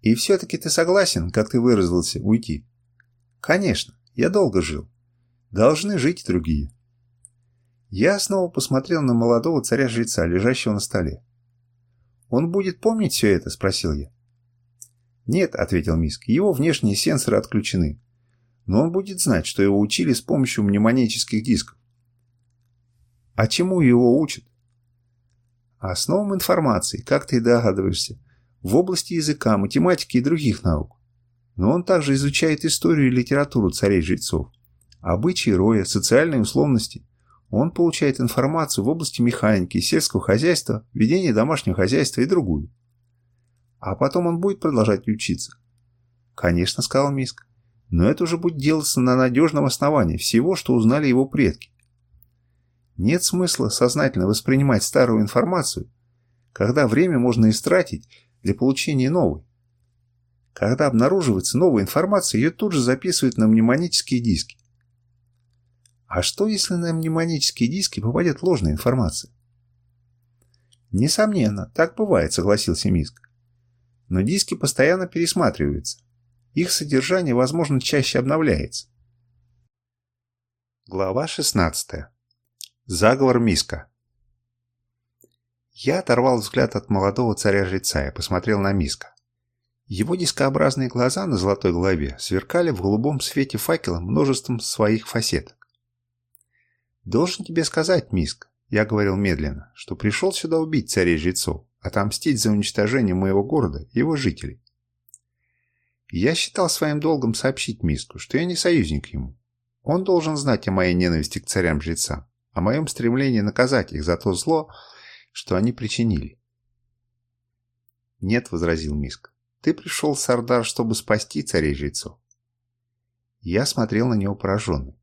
И все-таки ты согласен, как ты выразился, уйти? Конечно, я долго жил. Должны жить другие. Я снова посмотрел на молодого царя-жреца, лежащего на столе. «Он будет помнить все это?» – спросил я. «Нет», – ответил Миск, – «его внешние сенсоры отключены. Но он будет знать, что его учили с помощью мнемонических дисков». «А чему его учат?» «А «Основам информации, как ты догадываешься в области языка, математики и других наук. Но он также изучает историю и литературу царей-жрецов, обычаи роя, социальные условности. Он получает информацию в области механики, сельского хозяйства, ведения домашнего хозяйства и другую. А потом он будет продолжать учиться. Конечно, сказал Миск. Но это уже будет делаться на надежном основании всего, что узнали его предки. Нет смысла сознательно воспринимать старую информацию, когда время можно истратить для получения новой. Когда обнаруживается новая информация, ее тут же записывают на мнемонические диски. А что, если на мнемонические диски попадет ложная информация? Несомненно, так бывает, согласился Миск. Но диски постоянно пересматриваются. Их содержание, возможно, чаще обновляется. Глава 16. Заговор Миска. Я оторвал взгляд от молодого царя-жреца и посмотрел на Миска. Его дискообразные глаза на золотой голове сверкали в голубом свете факела множеством своих фасеток. «Должен тебе сказать, Миск», — я говорил медленно, — «что пришел сюда убить царей-жрецов, отомстить за уничтожение моего города и его жителей». Я считал своим долгом сообщить Миску, что я не союзник ему. Он должен знать о моей ненависти к царям-жрецам, о моем стремлении наказать их за то зло, что они причинили. «Нет», — возразил Миск, — «ты пришел, Сардар, чтобы спасти царей-жрецов». Я смотрел на него пораженный.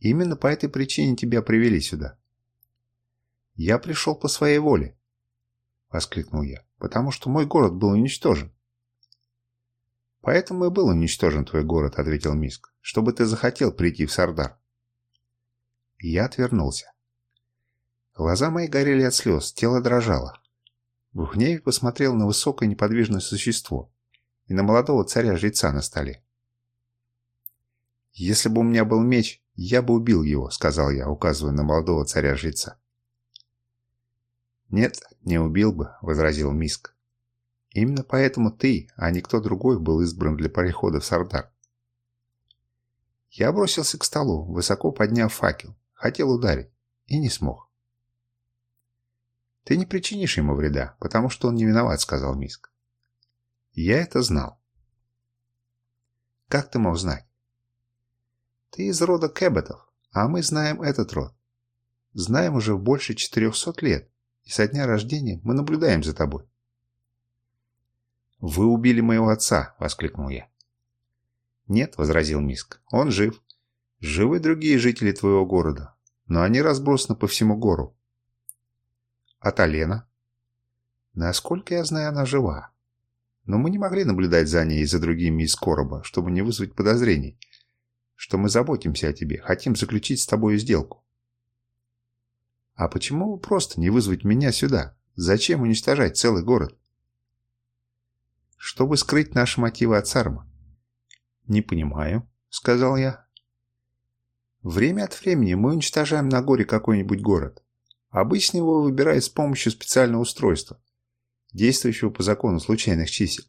«Именно по этой причине тебя привели сюда». «Я пришел по своей воле», — воскликнул я, — «потому что мой город был уничтожен». «Поэтому и был уничтожен твой город», — ответил Миск, — «чтобы ты захотел прийти в Сардар». Я отвернулся. Глаза мои горели от слез, тело дрожало. В Брухнеев посмотрел на высокое неподвижное существо и на молодого царя-жреца на столе. «Если бы у меня был меч, я бы убил его», — сказал я, указывая на молодого царя-жреца. «Нет, не убил бы», — возразил Миск. «Именно поэтому ты, а не кто другой, был избран для перехода в Сардар». Я бросился к столу, высоко подняв факел, хотел ударить и не смог. «Ты не причинишь ему вреда, потому что он не виноват», — сказал Миск. «Я это знал». «Как ты мог знать?» «Ты из рода Кэбботов, а мы знаем этот род. Знаем уже больше 400 лет, и со дня рождения мы наблюдаем за тобой». «Вы убили моего отца!» — воскликнул я. «Нет», — возразил Миск, — «он жив. Живы другие жители твоего города, но они разбросаны по всему гору. А Талена? Насколько я знаю, она жива. Но мы не могли наблюдать за ней и за другими из короба, чтобы не вызвать подозрений, что мы заботимся о тебе, хотим заключить с тобой сделку. А почему просто не вызвать меня сюда? Зачем уничтожать целый город? Чтобы скрыть наши мотивы от Сарма. Не понимаю, сказал я. Время от времени мы уничтожаем на горе какой-нибудь город. Обычно его выбирают с помощью специального устройства, действующего по закону случайных чисел.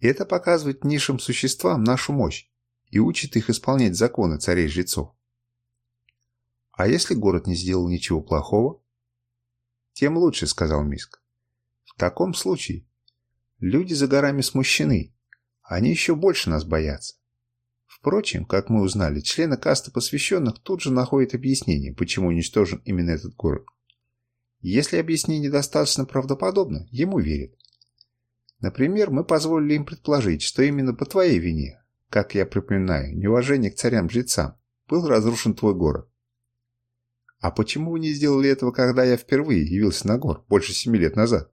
Это показывает низшим существам нашу мощь и учит их исполнять законы царей-жрецов. А если город не сделал ничего плохого? Тем лучше, сказал Миск. В таком случае люди за горами смущены, они еще больше нас боятся. Впрочем, как мы узнали, члены касты посвященных тут же находят объяснение, почему уничтожен именно этот город. Если объяснение достаточно правдоподобно, ему верят. Например, мы позволили им предположить, что именно по твоей вине, как я припоминаю, неуважение к царям-жрецам, был разрушен твой город. А почему вы не сделали этого, когда я впервые явился на гор, больше семи лет назад?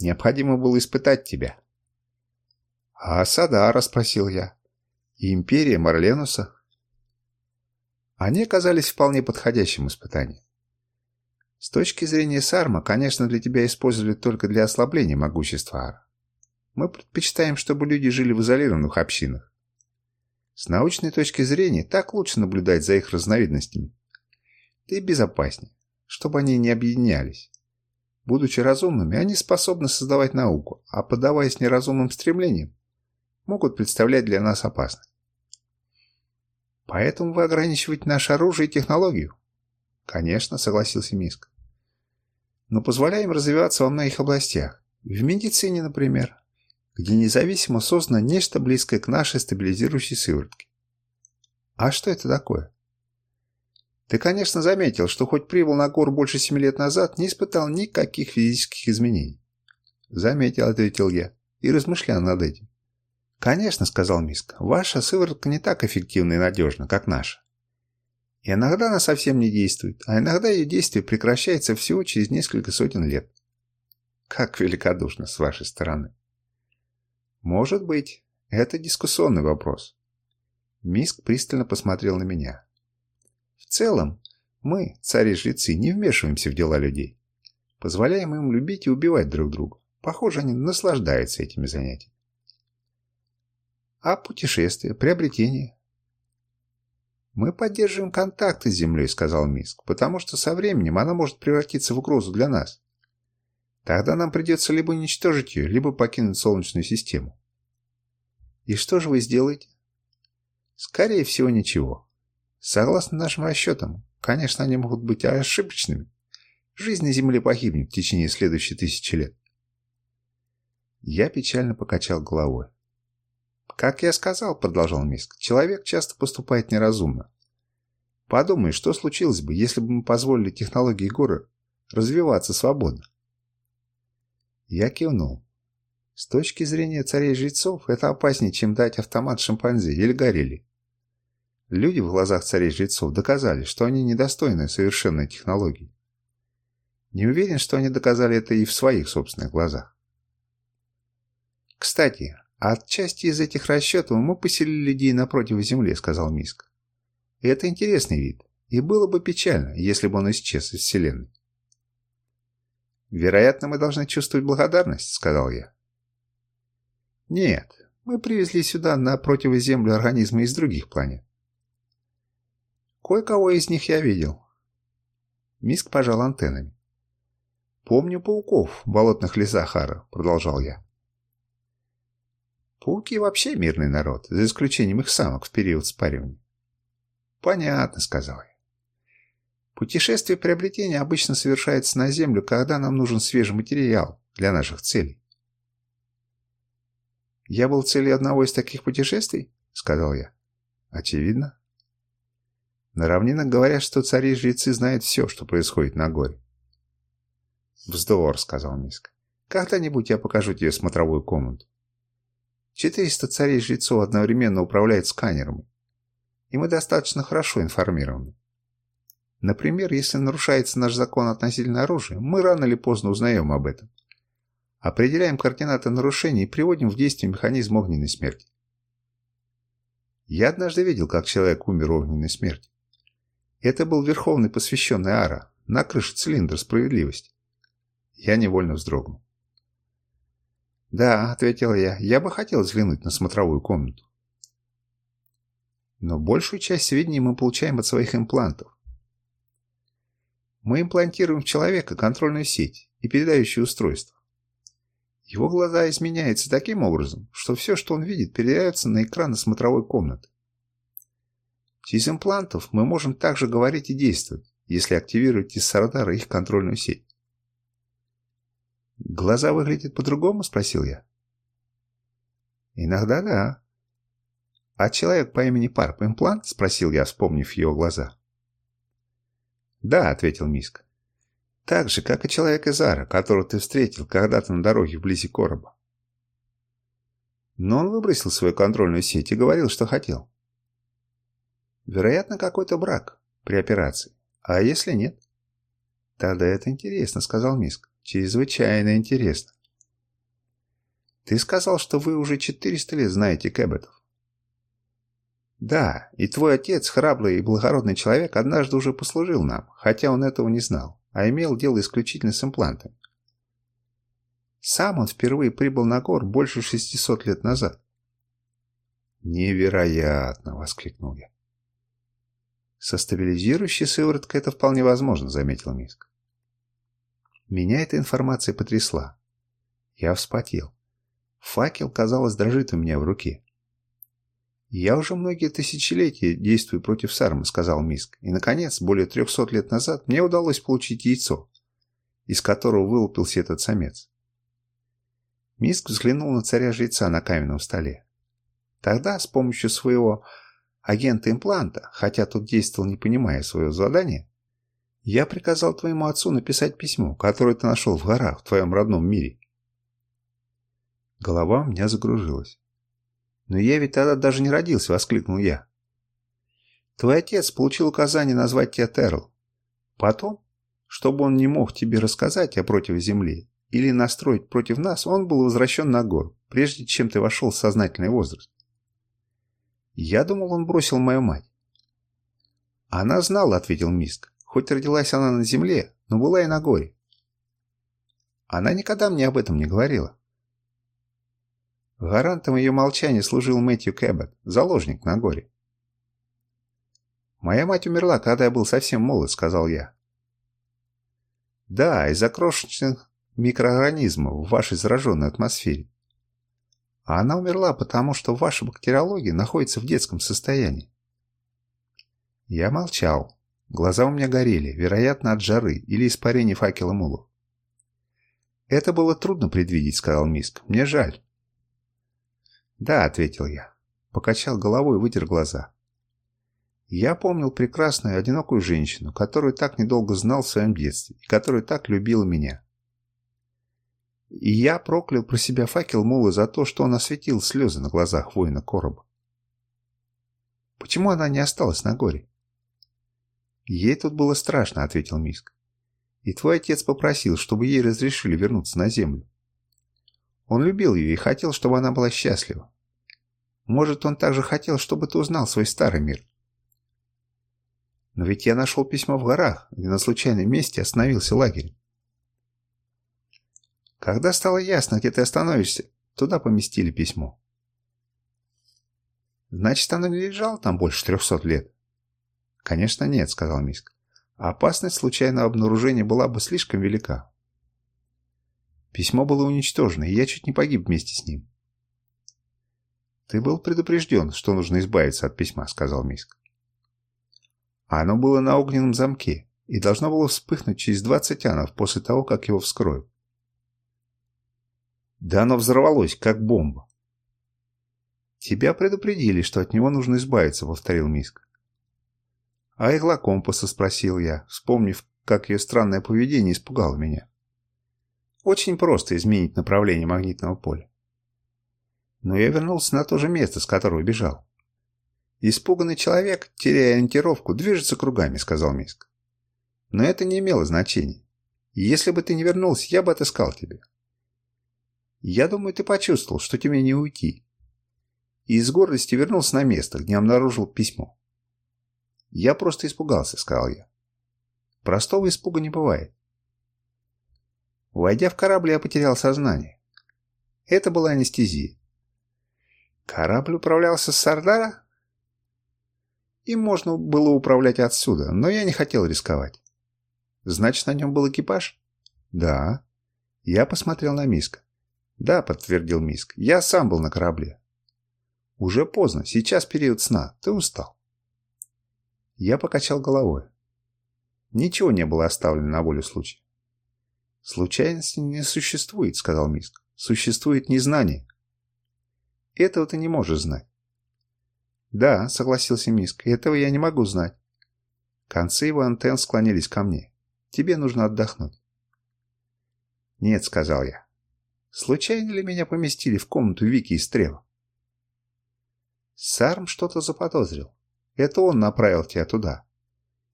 Необходимо было испытать тебя. А Садара, спросил я, и империя Марленуса. Они оказались вполне подходящим испытанием. С точки зрения Сарма, конечно, для тебя использовали только для ослабления могущества Ара. Мы предпочитаем, чтобы люди жили в изолированных общинах. С научной точки зрения, так лучше наблюдать за их разновидностями. Да и безопаснее, чтобы они не объединялись. Будучи разумными, они способны создавать науку, а подаваясь неразумным стремлениям, могут представлять для нас опасность. Поэтому вы ограничиваете наше оружие и технологию. Конечно, согласился Миск. Но позволяем развиваться во многих областях. В медицине, например, где независимо создано нечто близкое к нашей стабилизирующей сыворотке. А что это такое? Ты, конечно, заметил, что хоть прибыл на гор больше семи лет назад, не испытал никаких физических изменений. Заметил, ответил я, и размышлял над этим. «Конечно», — сказал Миск, — «ваша сыворотка не так эффективна и надежна, как наша. И иногда она совсем не действует, а иногда ее действие прекращается всего через несколько сотен лет». «Как великодушно с вашей стороны». «Может быть. Это дискуссионный вопрос». Миск пристально посмотрел на меня. «В целом, мы, цари-жрецы, не вмешиваемся в дела людей. Позволяем им любить и убивать друг друга. Похоже, они наслаждаются этими занятиями а путешествия, приобретения. «Мы поддерживаем контакты с Землей», — сказал Миск, «потому что со временем она может превратиться в угрозу для нас. Тогда нам придется либо уничтожить ее, либо покинуть Солнечную систему». «И что же вы сделаете?» «Скорее всего, ничего. Согласно нашим расчетам, конечно, они могут быть ошибочными. Жизнь на Земле погибнет в течение следующих тысячи лет». Я печально покачал головой. «Как я сказал», — продолжал Миск, — «человек часто поступает неразумно. Подумай, что случилось бы, если бы мы позволили технологии горы развиваться свободно?» Я кивнул. С точки зрения царей-жрецов, это опаснее, чем дать автомат шимпанзе или горилле. Люди в глазах царей-жрецов доказали, что они недостойны совершенной технологии. Не уверен, что они доказали это и в своих собственных глазах. Кстати, «Отчасти из этих расчетов мы поселили людей напротив земли», — сказал Миск. «Это интересный вид, и было бы печально, если бы он исчез из Вселенной». «Вероятно, мы должны чувствовать благодарность», — сказал я. «Нет, мы привезли сюда на противоземлю организмы из других планет». «Кое-кого из них я видел». Миск пожал антеннами. «Помню пауков в болотных лесах Ара», — продолжал я. Пауки вообще мирный народ, за исключением их самок в период спаривания. «Понятно», — сказал я. «Путешествие приобретения обычно совершается на Землю, когда нам нужен свежий материал для наших целей». «Я был целью одного из таких путешествий?» — сказал я. «Очевидно». На равнинах говорят, что цари-жрецы знают все, что происходит на горе. «Вздор», — сказал Миск. «Когда-нибудь я покажу тебе смотровую комнату». 400 царей-жрецов одновременно управляют сканером, и мы достаточно хорошо информированы. Например, если нарушается наш закон относительно оружия, мы рано или поздно узнаем об этом. Определяем координаты нарушений и приводим в действие механизм огненной смерти. Я однажды видел, как человек умер огненной смерти, Это был верховный посвященный Ара, на крыше цилиндра справедливости. Я невольно вздрогнул. «Да», — ответил я, — «я бы хотел взглянуть на смотровую комнату». Но большую часть сведений мы получаем от своих имплантов. Мы имплантируем в человека контрольную сеть и передающее устройство. Его глаза изменяются таким образом, что все, что он видит, передается на экраны смотровой комнаты. Через имплантов мы можем также говорить и действовать, если активировать из Сардара их контрольную сеть. «Глаза выглядят по-другому?» – спросил я. «Иногда да». «А человек по имени Парп имплант?» – спросил я, вспомнив его глаза. «Да», – ответил Миск. «Так же, как и человек из Ара, которого ты встретил когда-то на дороге вблизи короба». Но он выбросил свою контрольную сеть и говорил, что хотел. Вероятно, какой-то брак при операции. А если нет? Тогда это интересно, сказал Миск. «Чрезвычайно интересно». «Ты сказал, что вы уже 400 лет знаете Кэббетов». «Да, и твой отец, храбрый и благородный человек, однажды уже послужил нам, хотя он этого не знал, а имел дело исключительно с имплантами. Сам он впервые прибыл на гор больше 600 лет назад. «Невероятно!» — воскликнул я. «Со стабилизирующей сывороткой это вполне возможно», — заметил Миск. Меня эта информация потрясла. Я вспотел. Факел, казалось, дрожит у меня в руке. «Я уже многие тысячелетия действую против сармы», — сказал Миск. «И, наконец, более трехсот лет назад мне удалось получить яйцо, из которого вылупился этот самец». Миск взглянул на царя-жреца на каменном столе. Тогда, с помощью своего агента-импланта, хотя тот действовал, не понимая своего задания, я приказал твоему отцу написать письмо, которое ты нашел в горах в твоем родном мире. Голова у меня загружилась. «Но я ведь тогда даже не родился!» — воскликнул я. «Твой отец получил указание назвать тебя Терл. Потом, чтобы он не мог тебе рассказать о противе земли или настроить против нас, он был возвращен на гору, прежде чем ты вошел в сознательный возраст. Я думал, он бросил мою мать». «Она знала», — ответил Миск. Хоть родилась она на земле, но была и на горе. Она никогда мне об этом не говорила. Гарантом ее молчания служил Мэтью Кэббет, заложник на горе. «Моя мать умерла, когда я был совсем молод», — сказал я. «Да, из-за крошечных микроорганизмов в вашей зараженной атмосфере. А она умерла, потому что ваша бактериология находится в детском состоянии». Я молчал, Глаза у меня горели, вероятно, от жары или испарения факела мулов. «Это было трудно предвидеть», — сказал Миск. «Мне жаль». «Да», — ответил я. Покачал головой и вытер глаза. Я помнил прекрасную, одинокую женщину, которую так недолго знал в своем детстве и которую так любила меня. И я проклял про себя факел Мулы за то, что он осветил слезы на глазах воина короба. Почему она не осталась на горе? «Ей тут было страшно», — ответил Миск. «И твой отец попросил, чтобы ей разрешили вернуться на землю. Он любил ее и хотел, чтобы она была счастлива. Может, он также хотел, чтобы ты узнал свой старый мир». «Но ведь я нашел письмо в горах, где на случайном месте остановился лагерь». «Когда стало ясно, где ты остановишься, туда поместили письмо». «Значит, оно не лежало там больше трехсот лет», «Конечно нет», — сказал Миск. «А «Опасность случайного обнаружения была бы слишком велика». Письмо было уничтожено, и я чуть не погиб вместе с ним. «Ты был предупрежден, что нужно избавиться от письма», — сказал Миск. Оно было на огненном замке и должно было вспыхнуть через 20 анов после того, как его вскроют. Да оно взорвалось, как бомба. «Тебя предупредили, что от него нужно избавиться», — повторил Миск. «А игла компаса?» – спросил я, вспомнив, как ее странное поведение испугало меня. Очень просто изменить направление магнитного поля. Но я вернулся на то же место, с которого бежал. «Испуганный человек, теряя ориентировку, движется кругами», – сказал Миск. «Но это не имело значения. Если бы ты не вернулся, я бы отыскал тебя». «Я думаю, ты почувствовал, что тебе не уйти». И из гордости вернулся на место, где обнаружил письмо. «Я просто испугался», — сказал я. «Простого испуга не бывает». Войдя в корабль, я потерял сознание. Это была анестезия. Корабль управлялся с Сардара? Им можно было управлять отсюда, но я не хотел рисковать. Значит, на нем был экипаж? Да. Я посмотрел на Миск. Да, подтвердил Миск. Я сам был на корабле. Уже поздно, сейчас период сна, ты устал. Я покачал головой. Ничего не было оставлено на волю случая. «Случайности не существует», — сказал Миск. «Существует незнание». «Этого ты не можешь знать». «Да», — согласился Миск, — «этого я не могу знать». Концы его антенн склонились ко мне. «Тебе нужно отдохнуть». «Нет», — сказал я. «Случайно ли меня поместили в комнату Вики и Стрева?» Сарм что-то заподозрил. Это он направил тебя туда.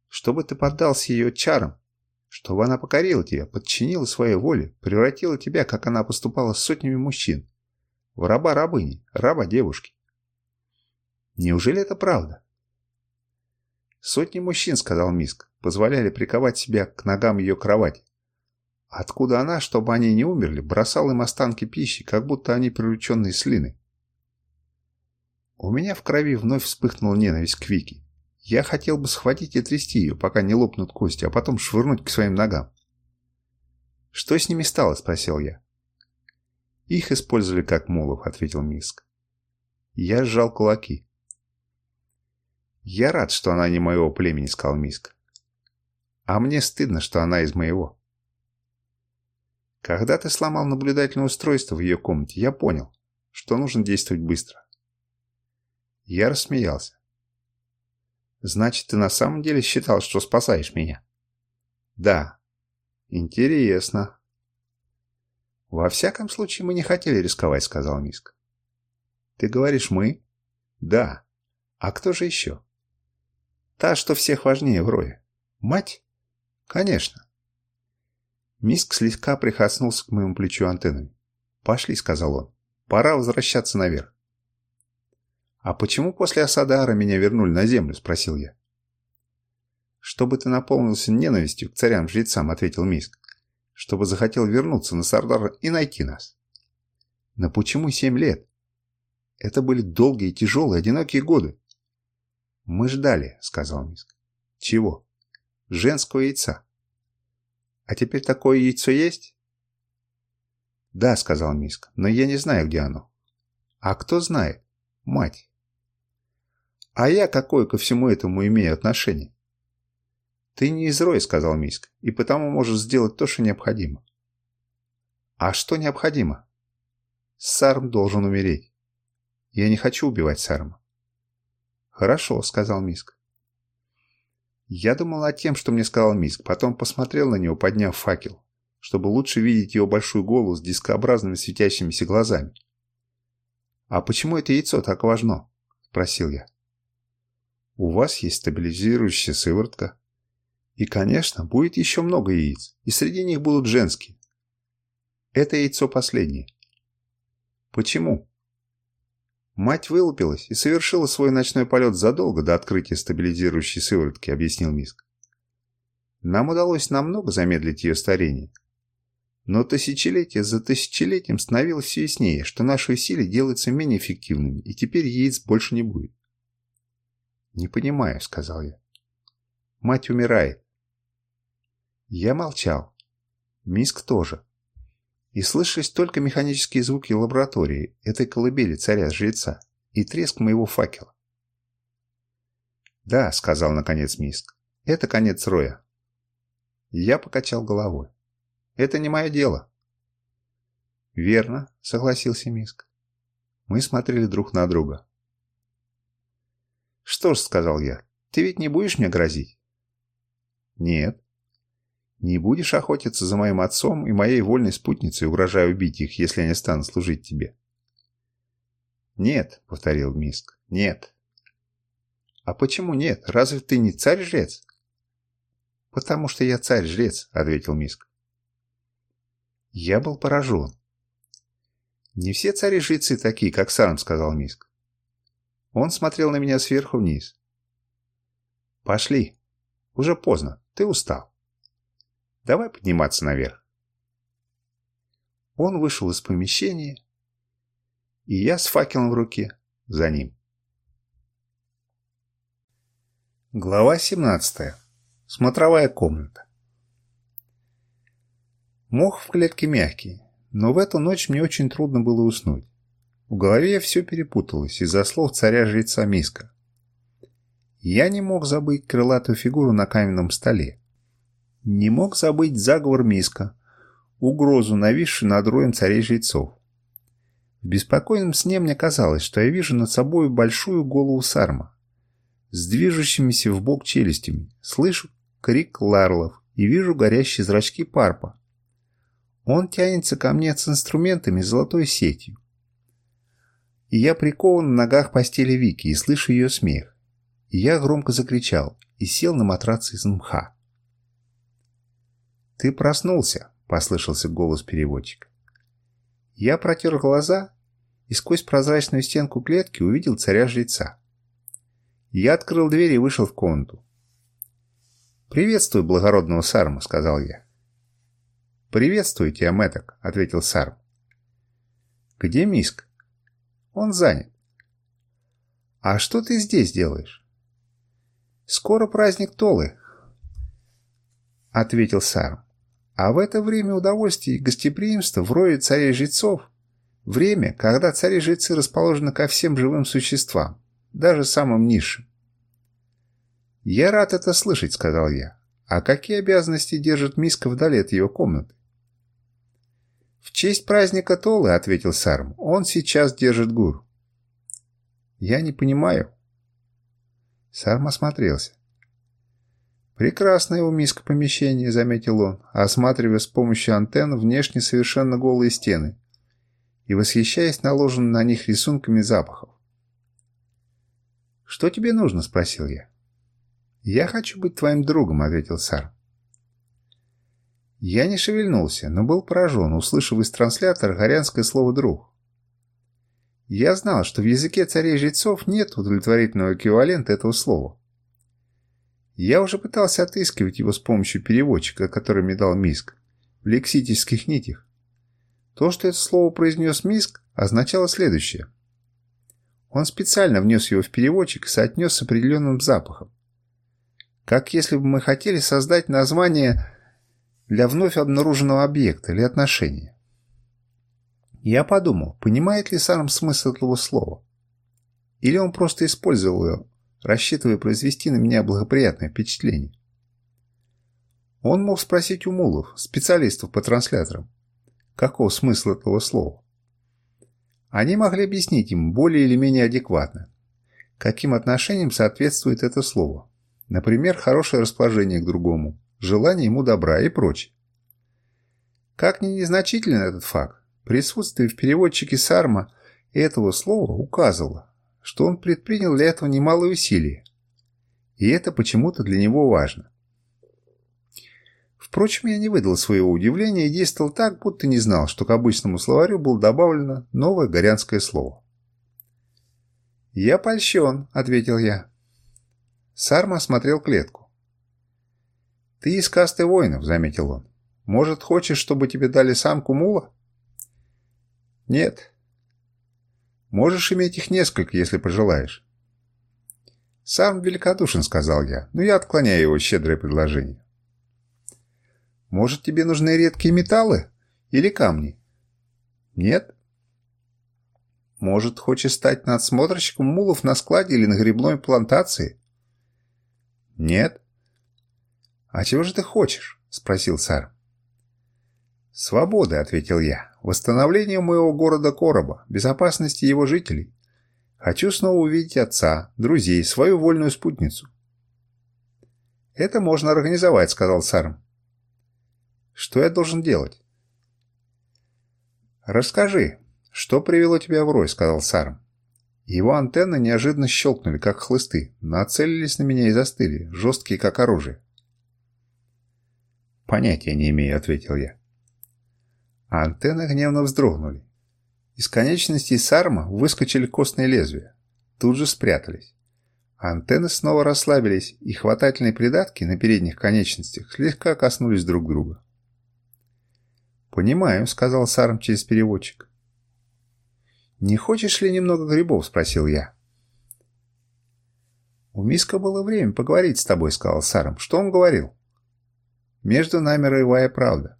Чтобы ты поддался ее чарам, чтобы она покорила тебя, подчинила своей воле, превратила тебя, как она поступала с сотнями мужчин, в раба рабыни, раба девушки. Неужели это правда? Сотни мужчин, сказал Миск, позволяли приковать себя к ногам ее кровати. Откуда она, чтобы они не умерли, бросала им останки пищи, как будто они прирученные слины? У меня в крови вновь вспыхнула ненависть к Вике. Я хотел бы схватить и трясти ее, пока не лопнут кости, а потом швырнуть к своим ногам. «Что с ними стало?» – спросил я. «Их использовали как мулов», – ответил Миск. Я сжал кулаки. «Я рад, что она не моего племени», – сказал Миск. «А мне стыдно, что она из моего». Когда ты сломал наблюдательное устройство в ее комнате, я понял, что нужно действовать быстро. Я рассмеялся. «Значит, ты на самом деле считал, что спасаешь меня?» «Да». «Интересно». «Во всяком случае, мы не хотели рисковать», — сказал Миск. «Ты говоришь «мы»?» «Да». «А кто же еще?» «Та, что всех важнее в Рое». «Мать?» «Конечно». Миск слегка прикоснулся к моему плечу антеннами. «Пошли», — сказал он. «Пора возвращаться наверх». «А почему после Асадара меня вернули на землю?» – спросил я. «Чтобы ты наполнился ненавистью к царям-жрецам», – ответил Миск. «Чтобы захотел вернуться на Сардар и найти нас». «Но почему семь лет?» «Это были долгие, тяжелые, одинокие годы». «Мы ждали», – сказал Миск. «Чего?» «Женского яйца». «А теперь такое яйцо есть?» «Да», — сказал Миск, — «но я не знаю, где оно». «А кто знает?» «Мать». А я какое ко всему этому имею отношение? Ты не из Роя, сказал Миск, и потому можешь сделать то, что необходимо. А что необходимо? Сарм должен умереть. Я не хочу убивать Сарма. Хорошо, сказал Миск. Я думал о тем, что мне сказал Миск, потом посмотрел на него, подняв факел, чтобы лучше видеть его большую голову с дискообразными светящимися глазами. «А почему это яйцо так важно?» – спросил я у вас есть стабилизирующая сыворотка. И, конечно, будет еще много яиц, и среди них будут женские. Это яйцо последнее. Почему? Мать вылупилась и совершила свой ночной полет задолго до открытия стабилизирующей сыворотки, объяснил Миск. Нам удалось намного замедлить ее старение. Но тысячелетие за тысячелетием становилось все яснее, что наши усилия делаются менее эффективными, и теперь яиц больше не будет. «Не понимаю», — сказал я. «Мать умирает». Я молчал. Миск тоже. И слышались только механические звуки лаборатории, этой колыбели царя-жреца и треск моего факела. «Да», — сказал наконец Миск, — «это конец Роя». Я покачал головой. «Это не мое дело». «Верно», — согласился Миск. Мы смотрели друг на друга. «Что ж», — сказал я, — «ты ведь не будешь мне грозить?» «Нет». «Не будешь охотиться за моим отцом и моей вольной спутницей, угрожая убить их, если они станут служить тебе?» «Нет», — повторил Миск, — «нет». «А почему нет? Разве ты не царь-жрец?» «Потому что я царь-жрец», — ответил Миск. Я был поражен. «Не все цари-жрецы такие, как Сарм», — сказал Миск. Он смотрел на меня сверху вниз. «Пошли. Уже поздно. Ты устал. Давай подниматься наверх». Он вышел из помещения, и я с факелом в руке за ним. Глава 17. Смотровая комната. Мох в клетке мягкий, но в эту ночь мне очень трудно было уснуть. В голове все перепуталось из-за слов царя-жреца Миска. Я не мог забыть крылатую фигуру на каменном столе. Не мог забыть заговор Миска, угрозу, нависшую над роем царей-жрецов. В беспокойном сне мне казалось, что я вижу над собой большую голову сарма, с движущимися в бок челюстями, слышу крик ларлов и вижу горящие зрачки парпа. Он тянется ко мне с инструментами и золотой сетью и я прикован на ногах постели Вики и слышу ее смех. И я громко закричал и сел на матрац из мха. «Ты проснулся!» – послышался голос переводчика. Я протер глаза и сквозь прозрачную стенку клетки увидел царя-жреца. Я открыл дверь и вышел в комнату. «Приветствую благородного Сарма», — сказал я. «Приветствую тебя, Мэток», — ответил Сарм. «Где Миск?» Он занят. А что ты здесь делаешь? Скоро праздник Толы, ответил Сарм. А в это время удовольствие и гостеприимство в рое царей-жрецов. Время, когда цари-жрецы расположены ко всем живым существам, даже самым низшим. «Я рад это слышать», — сказал я. «А какие обязанности держит Миска вдали от ее комнаты?» «В честь праздника Толы», — ответил Сарм, — «он сейчас держит гур». «Я не понимаю». Сарм осмотрелся. «Прекрасное у миска помещение», — заметил он, осматривая с помощью антенн внешне совершенно голые стены и восхищаясь наложенным на них рисунками запахов. «Что тебе нужно?» — спросил я. «Я хочу быть твоим другом», — ответил Сарм. Я не шевельнулся, но был поражен, услышав из транслятора горянское слово «друг». Я знал, что в языке царей-жрецов нет удовлетворительного эквивалента этого слова. Я уже пытался отыскивать его с помощью переводчика, который мне дал Миск, в лексических нитях. То, что это слово произнес Миск, означало следующее. Он специально внес его в переводчик и соотнес с определенным запахом. Как если бы мы хотели создать название для вновь обнаруженного объекта или отношения. Я подумал, понимает ли Сарм смысл этого слова? Или он просто использовал ее, рассчитывая произвести на меня благоприятное впечатление? Он мог спросить у мулов, специалистов по трансляторам, какого смысла этого слова. Они могли объяснить им более или менее адекватно, каким отношениям соответствует это слово. Например, хорошее расположение к другому, желание ему добра и прочее. Как ни незначителен этот факт, присутствие в переводчике Сарма этого слова указывало, что он предпринял для этого немалые усилия, и это почему-то для него важно. Впрочем, я не выдал своего удивления и действовал так, будто не знал, что к обычному словарю было добавлено новое горянское слово. «Я польщен», — ответил я. Сарма осмотрел клетку. «Ты из касты воинов», — заметил он. «Может, хочешь, чтобы тебе дали самку мула?» «Нет». «Можешь иметь их несколько, если пожелаешь». «Сам великодушен», — сказал я, но я отклоняю его щедрое предложение. «Может, тебе нужны редкие металлы или камни?» «Нет». «Может, хочешь стать надсмотрщиком мулов на складе или на грибной плантации?» «Нет». «А чего же ты хочешь?» – спросил сэр. «Свободы», – ответил я, – «восстановление моего города Короба, безопасности его жителей. Хочу снова увидеть отца, друзей, свою вольную спутницу». «Это можно организовать», – сказал сэр. «Что я должен делать?» «Расскажи, что привело тебя в рой», – сказал сэр. Его антенны неожиданно щелкнули, как хлысты, нацелились на меня и застыли, жесткие, как оружие. «Понятия не имею», — ответил я. А антенны гневно вздрогнули. Из конечностей сарма выскочили костные лезвия. Тут же спрятались. Антенны снова расслабились, и хватательные придатки на передних конечностях слегка коснулись друг друга. «Понимаю», — сказал Сарм через переводчик. «Не хочешь ли немного грибов?» — спросил я. «У Миска было время поговорить с тобой», — сказал Сарм. «Что он говорил?» Между нами роевая правда».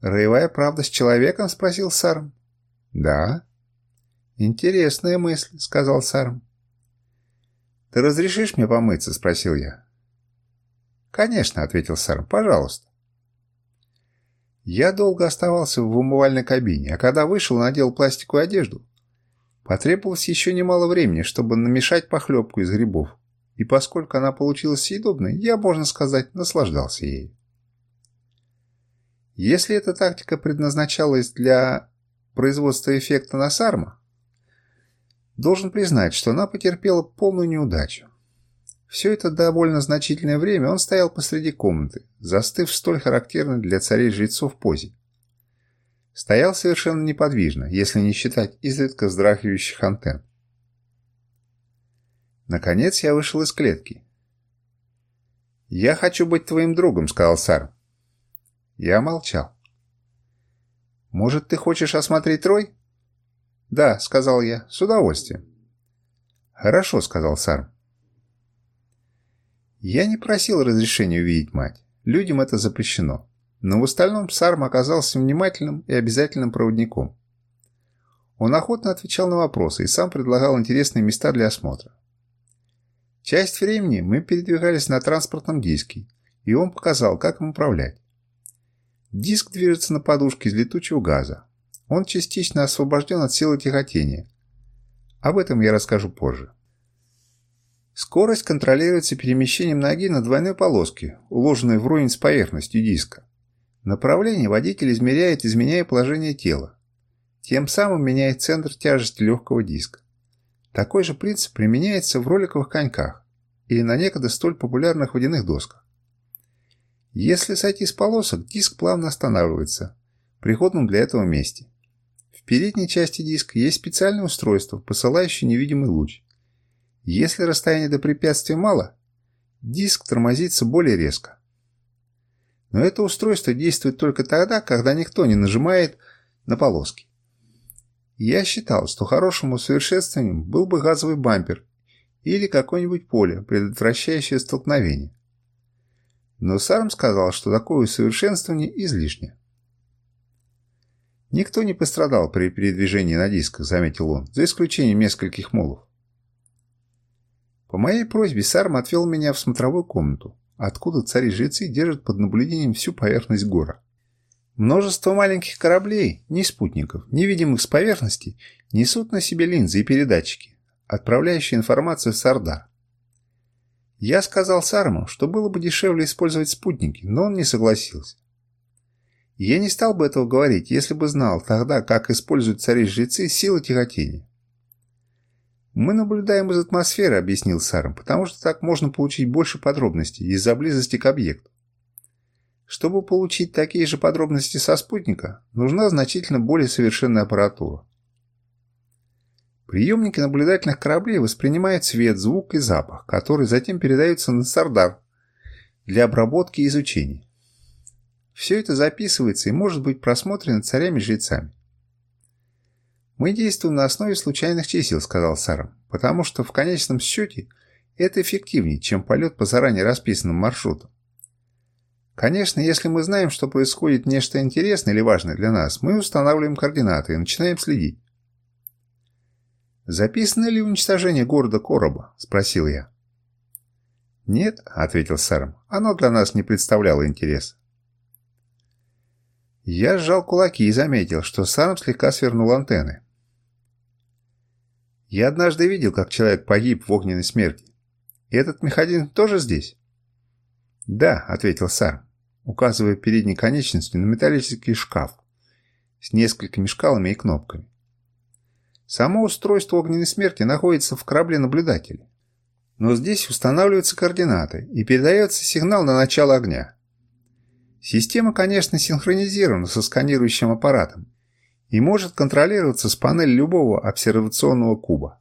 «Роевая правда с человеком?» – спросил Сарм. «Да». «Интересная мысль», – сказал Сарм. «Ты разрешишь мне помыться?» – спросил я. «Конечно», – ответил Сарм, – «пожалуйста». Я долго оставался в умывальной кабине, а когда вышел, надел пластиковую одежду. Потребовалось еще немало времени, чтобы намешать похлебку из грибов и поскольку она получилась съедобной, я, можно сказать, наслаждался ей. Если эта тактика предназначалась для производства эффекта на Сарма, должен признать, что она потерпела полную неудачу. Все это довольно значительное время он стоял посреди комнаты, застыв в столь характерной для царей-жрецов позе. Стоял совершенно неподвижно, если не считать изредка вздрагивающих антенн. Наконец я вышел из клетки. «Я хочу быть твоим другом», — сказал Сар. Я молчал. «Может, ты хочешь осмотреть Трой?» «Да», — сказал я, — «с удовольствием». «Хорошо», — сказал Сар. Я не просил разрешения увидеть мать. Людям это запрещено. Но в остальном Сарм оказался внимательным и обязательным проводником. Он охотно отвечал на вопросы и сам предлагал интересные места для осмотра. Часть времени мы передвигались на транспортном диске, и он показал, как им управлять. Диск движется на подушке из летучего газа. Он частично освобожден от силы тяготения. Об этом я расскажу позже. Скорость контролируется перемещением ноги на двойной полоске, уложенной вровень с поверхностью диска. Направление водитель измеряет, изменяя положение тела. Тем самым меняет центр тяжести легкого диска. Такой же принцип применяется в роликовых коньках или на некогда столь популярных водяных досках. Если сойти с полосок, диск плавно останавливается в пригодном для этого месте. В передней части диска есть специальное устройство, посылающее невидимый луч. Если расстояние до препятствия мало, диск тормозится более резко. Но это устройство действует только тогда, когда никто не нажимает на полоски. Я считал, что хорошим усовершенствованием был бы газовый бампер или какое-нибудь поле, предотвращающее столкновение. Но Сарм сказал, что такое усовершенствование излишне. Никто не пострадал при передвижении на дисках, заметил он, за исключением нескольких молов. По моей просьбе Сарм отвел меня в смотровую комнату, откуда цари-жрецы держат под наблюдением всю поверхность гора. Множество маленьких кораблей, ни спутников, невидимых с поверхности, несут на себе линзы и передатчики, отправляющие информацию с Сардар. Я сказал Сарму, что было бы дешевле использовать спутники, но он не согласился. Я не стал бы этого говорить, если бы знал тогда, как используют цари-жрецы силы тяготения. «Мы наблюдаем из атмосферы», — объяснил Сарм, «потому что так можно получить больше подробностей из-за близости к объекту. Чтобы получить такие же подробности со спутника, нужна значительно более совершенная аппаратура. Приемники наблюдательных кораблей воспринимают свет, звук и запах, которые затем передаются на Сардар для обработки и изучения. Все это записывается и может быть просмотрено царями-жрецами. «Мы действуем на основе случайных чисел», — сказал Сарам, «потому что в конечном счете это эффективнее, чем полет по заранее расписанным маршрутам. Конечно, если мы знаем, что происходит нечто интересное или важное для нас, мы устанавливаем координаты и начинаем следить. «Записано ли уничтожение города Короба?» – спросил я. «Нет», – ответил сэром, – «оно для нас не представляло интереса. Я сжал кулаки и заметил, что сам слегка свернул антенны. Я однажды видел, как человек погиб в огненной смерти. И этот механизм тоже здесь? Да, ответил Сарм указывая передней конечностью на металлический шкаф с несколькими шкалами и кнопками. Само устройство огненной смерти находится в корабле наблюдателя. Но здесь устанавливаются координаты и передается сигнал на начало огня. Система, конечно, синхронизирована со сканирующим аппаратом и может контролироваться с панели любого обсервационного куба.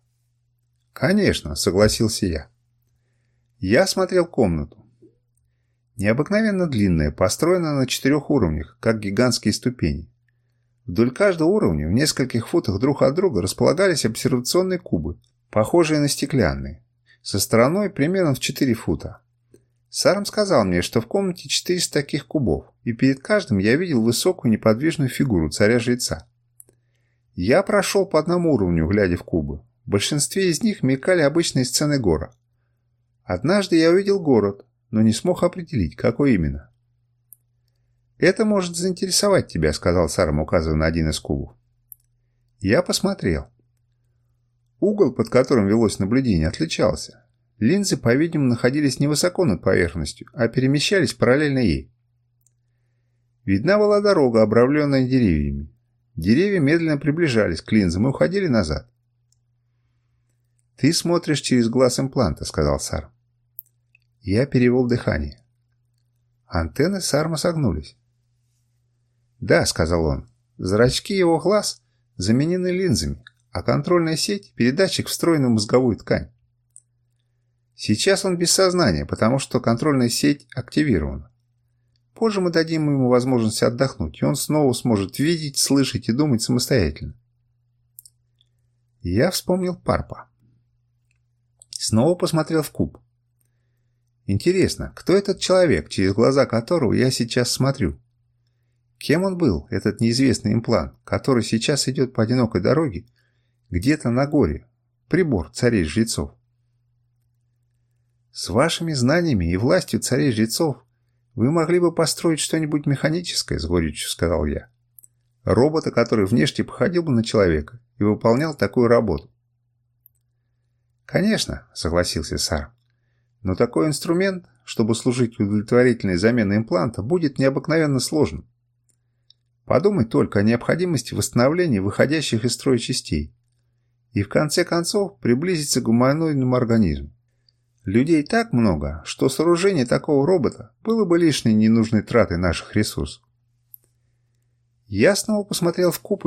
«Конечно», — согласился я. Я смотрел комнату. Необыкновенно длинная, построена на четырех уровнях, как гигантские ступени. Вдоль каждого уровня в нескольких футах друг от друга располагались обсервационные кубы, похожие на стеклянные, со стороной примерно в 4 фута. Сарм сказал мне, что в комнате 400 таких кубов, и перед каждым я видел высокую неподвижную фигуру царя-жреца. Я прошел по одному уровню, глядя в кубы. В большинстве из них мелькали обычные сцены гора. Однажды я увидел город, но не смог определить, какой именно. «Это может заинтересовать тебя», — сказал Сарам, указывая на один из кубов. Я посмотрел. Угол, под которым велось наблюдение, отличался. Линзы, по-видимому, находились невысоко над поверхностью, а перемещались параллельно ей. Видна была дорога, обравленная деревьями. Деревья медленно приближались к линзам и уходили назад. «Ты смотришь через глаз импланта», — сказал Сар. Я перевел дыхание. Антенны Сарма согнулись. «Да», — сказал он, — «зрачки его глаз заменены линзами, а контрольная сеть — передатчик, встроенный в мозговую ткань. Сейчас он без сознания, потому что контрольная сеть активирована. Позже мы дадим ему возможность отдохнуть, и он снова сможет видеть, слышать и думать самостоятельно. Я вспомнил Парпа. Снова посмотрел в куб. Интересно, кто этот человек, через глаза которого я сейчас смотрю? Кем он был, этот неизвестный имплант, который сейчас идет по одинокой дороге, где-то на горе, прибор царей-жрецов? С вашими знаниями и властью царей-жрецов вы могли бы построить что-нибудь механическое, с горечью сказал я. Робота, который внешне походил бы на человека и выполнял такую работу. «Конечно», — согласился Сар. Но такой инструмент, чтобы служить удовлетворительной заменой импланта, будет необыкновенно сложным. Подумай только о необходимости восстановления выходящих из строя частей. И в конце концов приблизиться к гуманоидному организму. Людей так много, что сооружение такого робота было бы лишней ненужной тратой наших ресурсов. Я снова посмотрел в купы.